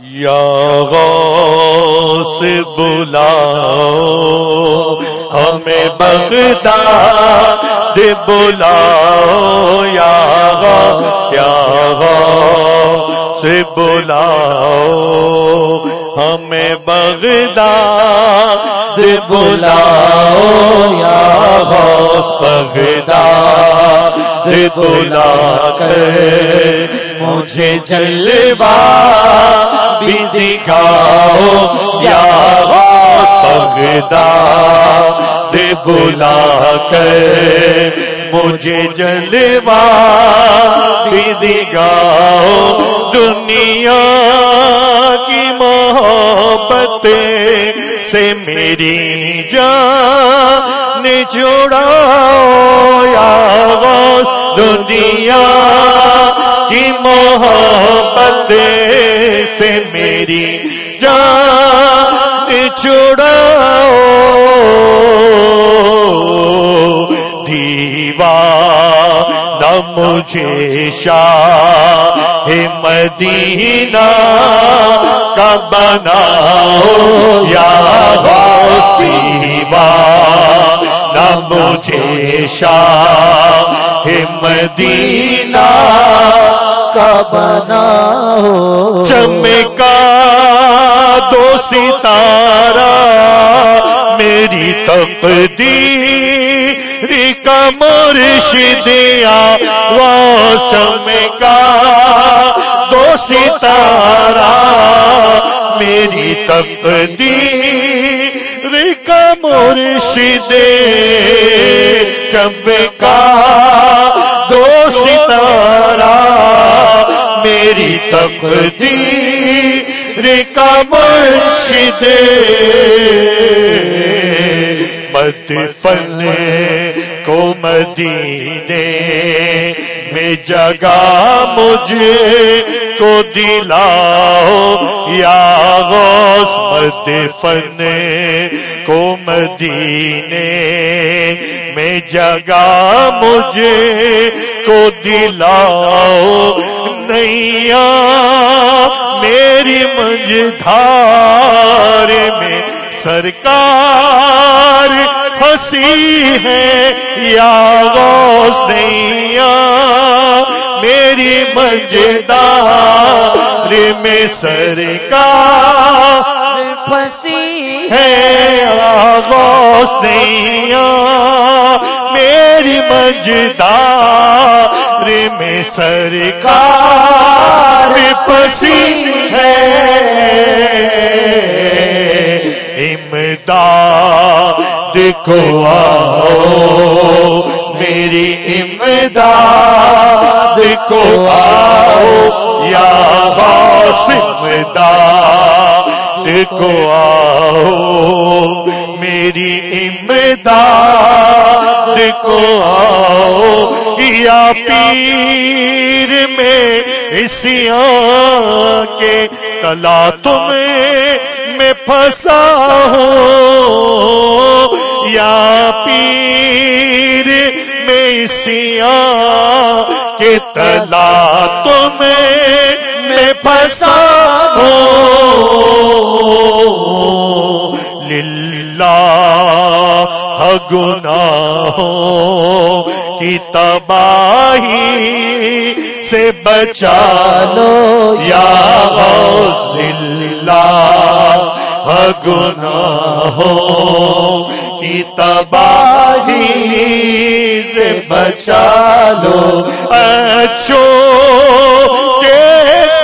یا غوث بلاؤ، ہمیں بغداد بلاؤ، یا یا غوث بلاؤ، ہمیں بغداد بلاؤ، یا غوث بغداد بلا کر مجھے جلوا بھی دکھاؤ یا بغداد بلا کر مجھے جلوا بھی دکھاؤ دنیا کی محبت سے میری جان جوڑاؤ یا غوث دنیا کی محبت سے میری جان چھڑاؤ دیوا نہ مجھے شاہ مدینہ کا بناؤ یا غوث دیوا نہ مجھے شاہ مدینہ کا بنا چمکا دو ستارہ میری تقدیر کا مرشد وہ چمکا ستارہ میری تقدیر کا مرشد چمکا دو ستارہ، میری تقدیر کا مرشد۔ مت پلے کو مدینے میں جگہ مجھے کو دلاؤ یا غوث مت پلے کو مدینے میں جگہ مجھے کو دلاؤ نیا میری منجھار میں سرکار پھنسی ہے یا غوث نیا میری منجدار میں سرکار پھنسی ہے آغوز نیا میری مجدار سرکار پسی ہے۔ امداد کو آؤ، میری امداد کو آؤ۔ یا غوث امداد کو آؤ۔ میری امداد کو آؤ، یا پیر میں اسیاں کے تلا تمہیں میں پھنسا ہوں۔ یا پیر میں سیاں کے تلا تمہیں میں پھنسا ہوں۔ گناہوں کی تباہی سے بچا لو یا غوث اللہ ہاں، گناہوں کی تباہی سے بچا لو۔ اچھو کے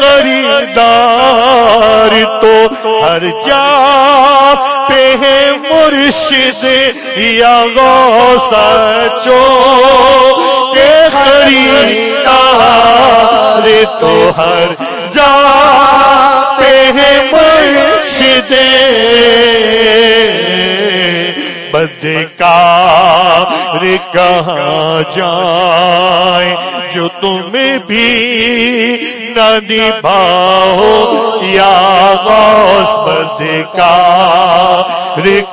خریدار تو ہر جا مرشد یا غوث اچھو کے خریدار تو ہر جا پہ ہے مرشد۔ بدکار کہاں جائے جو تمہیں بھی نہ نبھاؤ۔ یا غوث بدکار۔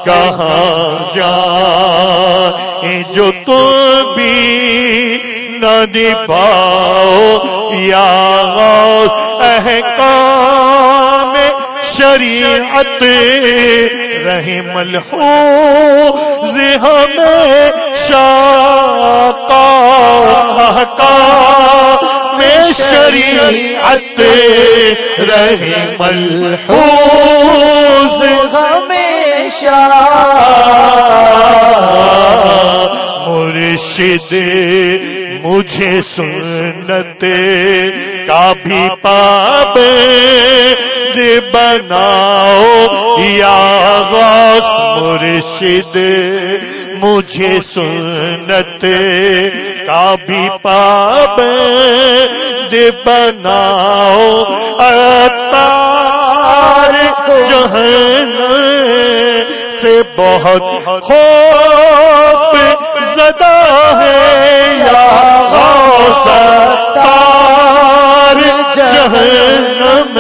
کہاں جائے جو تم بھی نہ نبھاؤ، یا احکام شریعت رہے ملحوظ ہمیں شاقا میں شریعت رہے ملحوظ مرشد، مجھے سنت کا بھی پاب بناؤ۔ یا غوث مرشد، مجھے سنت کا بھی پاب بناؤ۔ اتار جہن سے بہت خوف زدہ ہے یا غوث اتار جہنم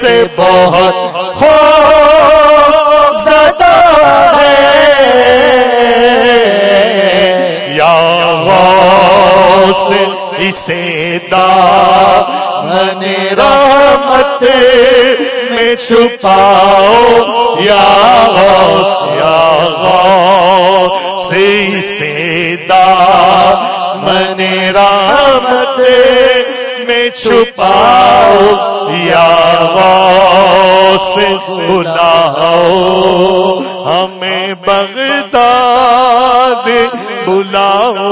سے بہت خوف زدہ ہے یا غوث اسے دامن چھپاؤ، یا غوث یا غوث اسے دامن رحمت میں چھپاؤ، یا غوث، بلاؤ، ہمیں بغداد بلاؤ۔